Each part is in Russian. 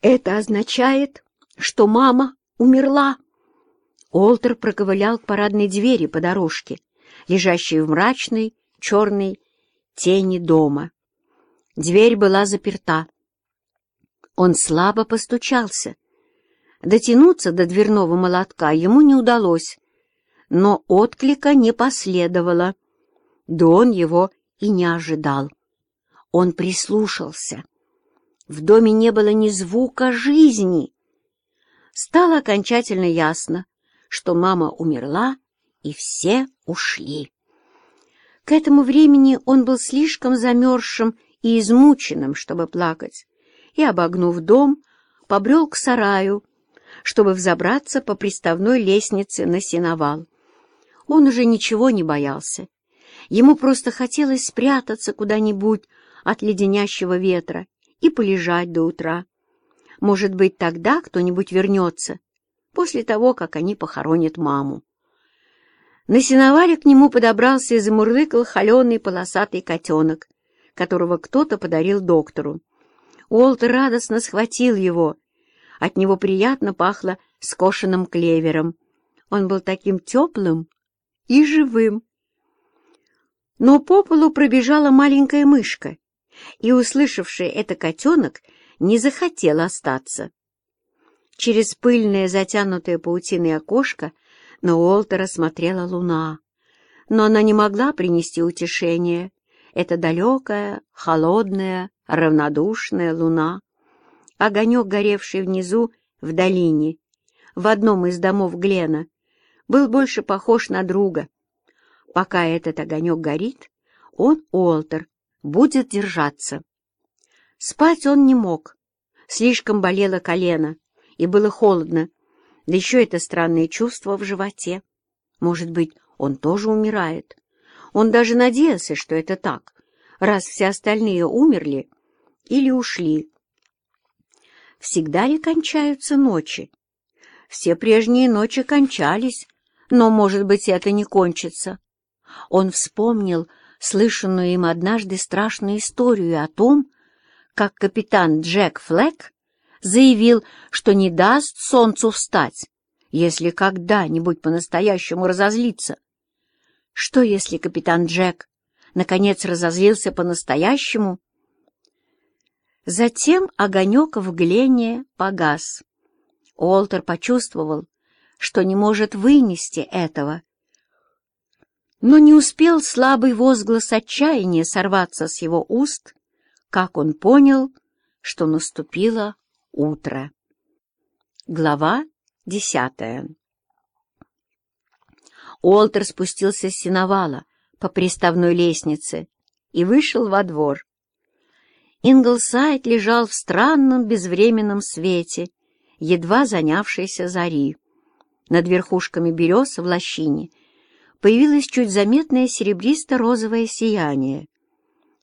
Это означает, что мама умерла. Олтер проковылял к парадной двери по дорожке, лежащей в мрачной черной тени дома. Дверь была заперта. Он слабо постучался. Дотянуться до дверного молотка ему не удалось, но отклика не последовало. Да он его и не ожидал. Он прислушался. В доме не было ни звука жизни. Стало окончательно ясно, что мама умерла, и все ушли. К этому времени он был слишком замерзшим и измученным, чтобы плакать, и, обогнув дом, побрел к сараю, чтобы взобраться по приставной лестнице на сеновал. Он уже ничего не боялся. Ему просто хотелось спрятаться куда-нибудь от леденящего ветра и полежать до утра. Может быть, тогда кто-нибудь вернется, после того, как они похоронят маму. На сеновале к нему подобрался и замурлыкал холеный полосатый котенок, которого кто-то подарил доктору. Уолтер радостно схватил его. От него приятно пахло скошенным клевером. Он был таким теплым и живым. Но по полу пробежала маленькая мышка, и, услышавший это котенок, не захотел остаться. Через пыльное, затянутое паутиной окошко на Уолтера смотрела луна, но она не могла принести утешения. Это далекая, холодная, равнодушная луна. Огонек, горевший внизу, в долине, в одном из домов Глена, был больше похож на друга. Пока этот огонек горит, он, Уолтер, будет держаться. Спать он не мог. Слишком болело колено, и было холодно, да еще это странное чувство в животе. Может быть, он тоже умирает. Он даже надеялся, что это так, раз все остальные умерли или ушли. Всегда ли кончаются ночи? Все прежние ночи кончались, но, может быть, это не кончится. Он вспомнил слышанную им однажды страшную историю о том, как капитан Джек Флэк заявил, что не даст солнцу встать, если когда-нибудь по-настоящему разозлится. Что, если капитан Джек наконец разозлился по-настоящему? Затем огонек в Глене погас. Уолтер почувствовал, что не может вынести этого. Но не успел слабый возглас отчаяния сорваться с его уст, как он понял, что наступило утро. Глава десятая Уолтер спустился с сеновала по приставной лестнице и вышел во двор. Инглсайд лежал в странном безвременном свете, едва занявшейся зари. Над верхушками берез в лощине появилось чуть заметное серебристо-розовое сияние.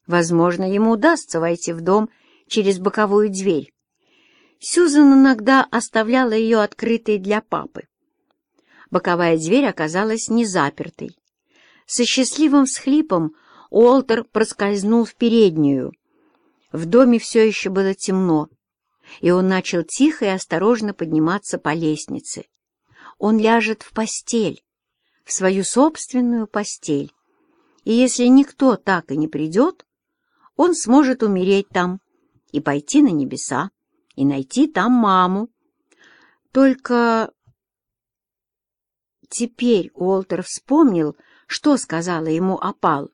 Возможно, ему удастся войти в дом через боковую дверь. Сюзан иногда оставляла ее открытой для папы. Боковая дверь оказалась не запертой. Со счастливым всхлипом Уолтер проскользнул в переднюю. В доме все еще было темно, и он начал тихо и осторожно подниматься по лестнице. Он ляжет в постель, в свою собственную постель, и если никто так и не придет, он сможет умереть там и пойти на небеса и найти там маму. Только теперь Уолтер вспомнил, что сказала ему опал.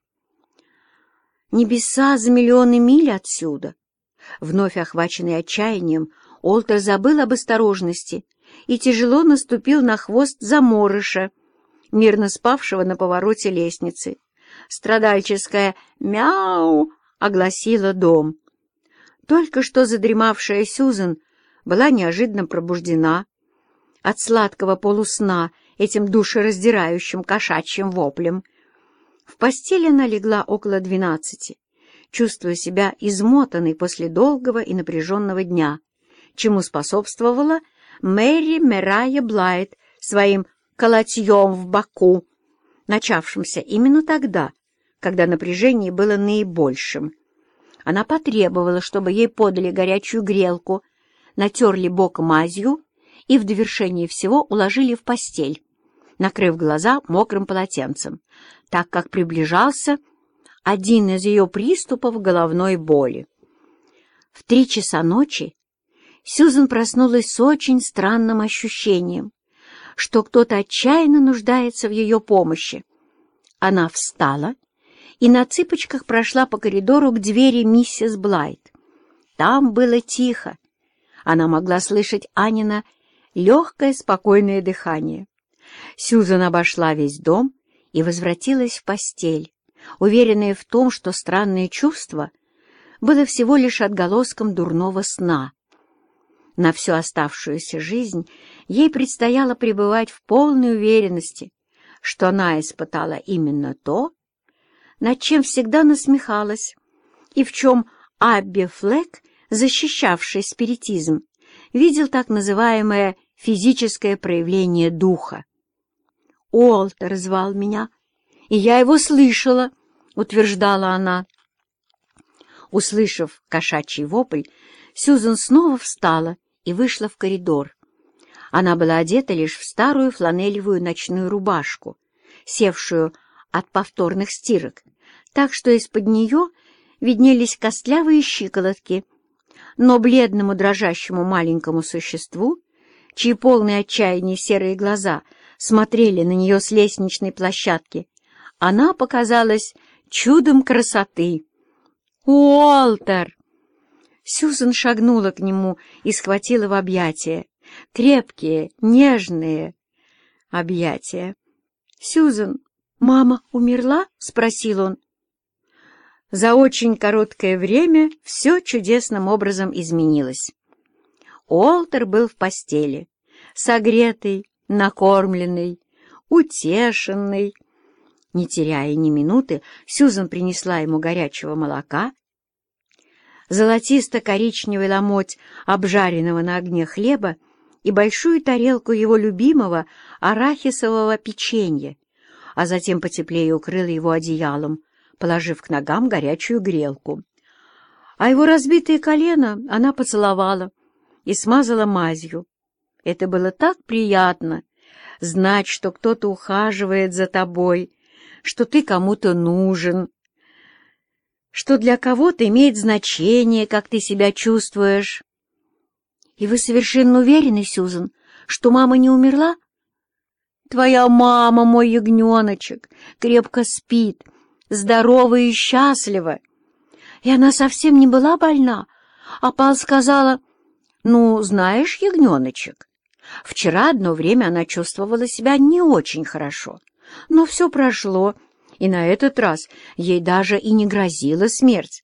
«Небеса за миллионы миль отсюда». Вновь охваченный отчаянием, Уолтер забыл об осторожности и тяжело наступил на хвост заморыша, мирно спавшего на повороте лестницы. Страдальческое «мяу» огласило дом. Только что задремавшая Сюзан была неожиданно пробуждена от сладкого полусна этим душераздирающим кошачьим воплем. В постели она легла около двенадцати, чувствуя себя измотанной после долгого и напряженного дня, чему способствовала Мэри Мерая Блайт своим колотьем в боку, начавшимся именно тогда, когда напряжение было наибольшим. Она потребовала, чтобы ей подали горячую грелку, натерли бок мазью и в довершение всего уложили в постель, накрыв глаза мокрым полотенцем, так как приближался один из ее приступов головной боли. В три часа ночи Сьюзен проснулась с очень странным ощущением, что кто-то отчаянно нуждается в ее помощи. Она встала и на цыпочках прошла по коридору к двери миссис Блайт. Там было тихо. Она могла слышать Анина легкое, спокойное дыхание. Сьюзан обошла весь дом и возвратилась в постель, уверенная в том, что странное чувство было всего лишь отголоском дурного сна. На всю оставшуюся жизнь ей предстояло пребывать в полной уверенности, что она испытала именно то, над чем всегда насмехалась, и в чем Абби Флэк, защищавший спиритизм, видел так называемое физическое проявление духа. «Уолтер звал меня, и я его слышала», — утверждала она. Услышав кошачий вопль, Сюзан снова встала и вышла в коридор. Она была одета лишь в старую фланелевую ночную рубашку, севшую от повторных стирок, так что из-под нее виднелись костлявые щиколотки. Но бледному дрожащему маленькому существу, чьи полные отчаяния серые глаза смотрели на нее с лестничной площадки, она показалась чудом красоты. «Уолтер!» Сьюзан шагнула к нему и схватила в объятия. Крепкие, нежные объятия. «Сьюзан, мама умерла?» — спросил он. За очень короткое время все чудесным образом изменилось. Уолтер был в постели, согретый, накормленный, утешенный. Не теряя ни минуты, Сьюзан принесла ему горячего молока золотисто-коричневый ломоть обжаренного на огне хлеба и большую тарелку его любимого арахисового печенья, а затем потеплее укрыла его одеялом, положив к ногам горячую грелку. А его разбитое колено она поцеловала и смазала мазью. Это было так приятно — знать, что кто-то ухаживает за тобой, что ты кому-то нужен, что для кого-то имеет значение, как ты себя чувствуешь. И вы совершенно уверены, Сюзан, что мама не умерла? Твоя мама, мой ягненочек, крепко спит, здорова и счастлива. И она совсем не была больна. А Пал сказала, ну, знаешь, ягненочек, вчера одно время она чувствовала себя не очень хорошо, но все прошло, и на этот раз ей даже и не грозила смерть.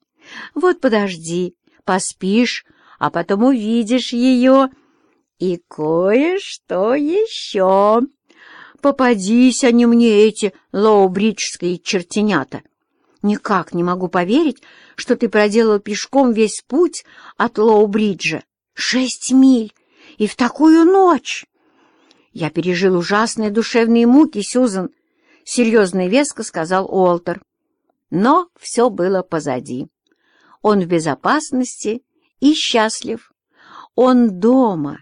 Вот подожди, поспишь, а потом увидишь ее. И кое-что еще. Попадись они мне, эти лоубриджские чертенята. Никак не могу поверить, что ты проделал пешком весь путь от Лоубриджа. Шесть миль! И в такую ночь! Я пережил ужасные душевные муки, Сюзан, — серьезно и веско сказал Уолтер. Но все было позади. Он в безопасности и счастлив. Он дома.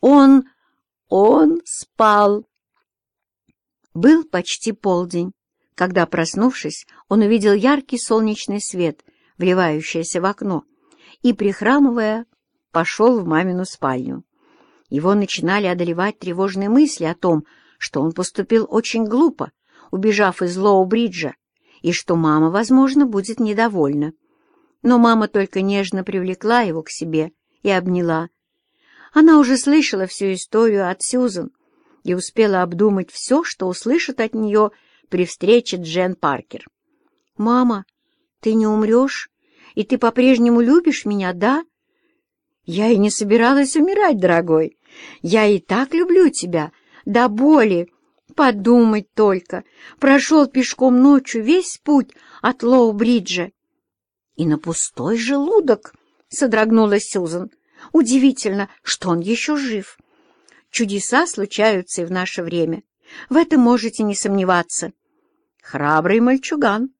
Он... он спал. Был почти полдень, когда, проснувшись, он увидел яркий солнечный свет, вливающийся в окно, и, прихрамывая, пошел в мамину спальню. Его начинали одолевать тревожные мысли о том, что он поступил очень глупо, убежав из Лоу-Бриджа, и что мама, возможно, будет недовольна. Но мама только нежно привлекла его к себе и обняла. Она уже слышала всю историю от Сьюзан и успела обдумать все, что услышит от нее при встрече Джен Паркер. «Мама, ты не умрешь? И ты по-прежнему любишь меня, да?» «Я и не собиралась умирать, дорогой. Я и так люблю тебя, до боли, Подумать только, прошел пешком ночью весь путь от Лоу-Бриджа. И на пустой желудок, — содрогнулась Сюзан. Удивительно, что он еще жив. Чудеса случаются и в наше время. В этом можете не сомневаться. Храбрый мальчуган.